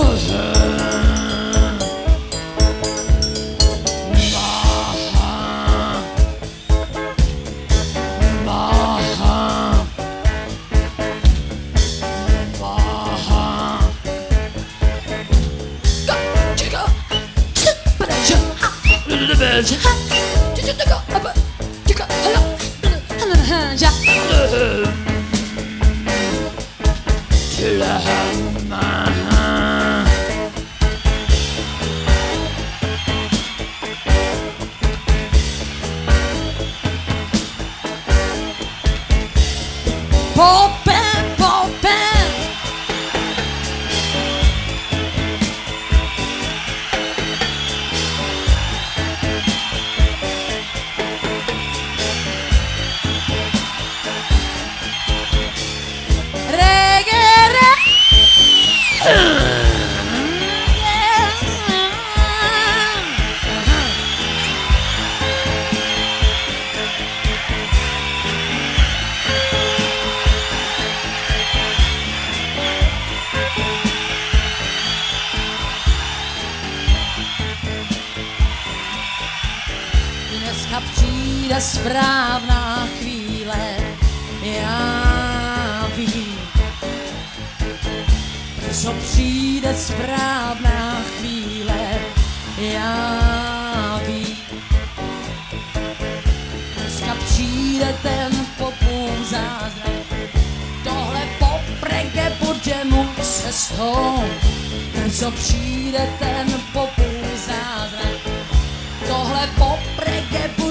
Because láska přijde správná chvíle, já vím. Co přijde správná chvíle, já vím. Dneska přijde ten popům zázrak, tohle popreke bude mu cestou. Co přijde ten popům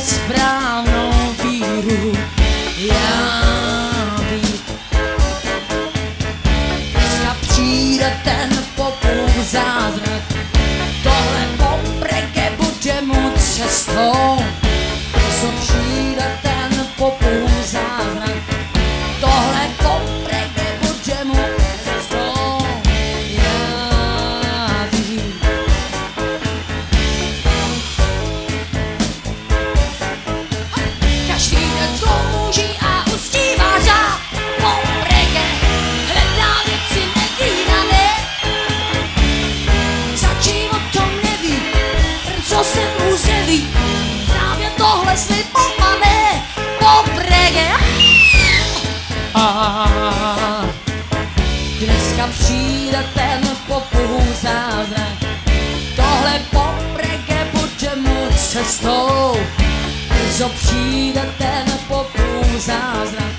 správnou víru já být. Dneska přijde ten pokup zázrak. cestou, co přijde ten popůl zázrak.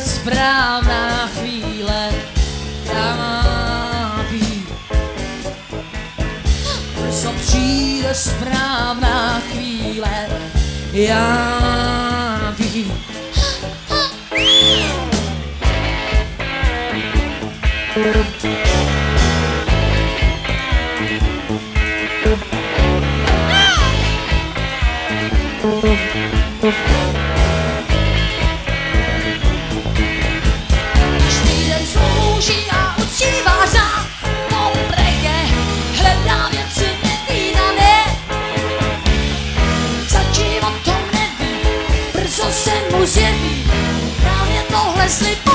správná chvíle, která má být. Co přijde správná chvíle, já vím. No! Se mu zjeví Právě tohle slibované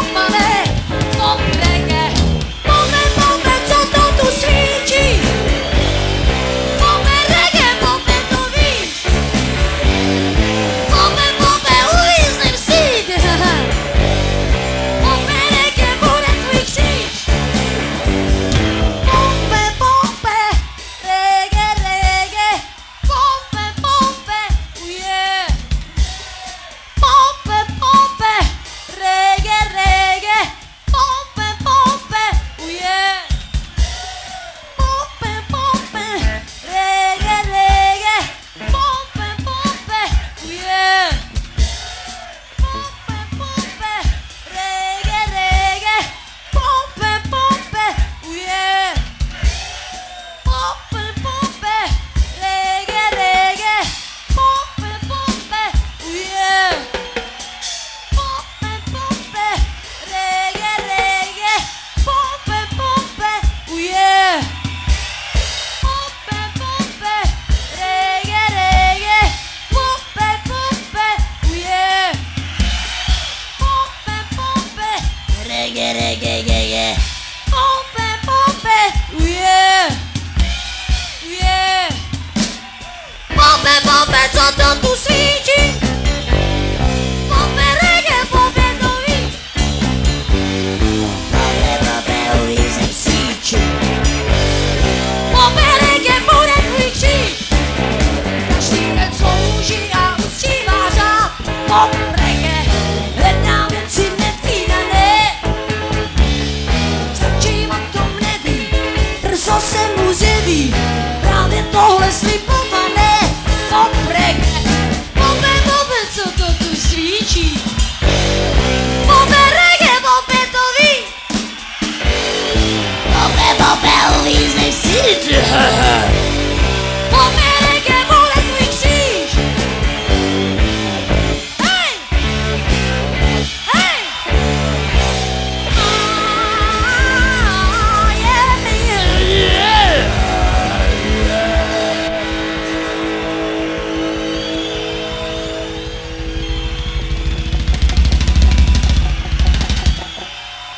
I talk done.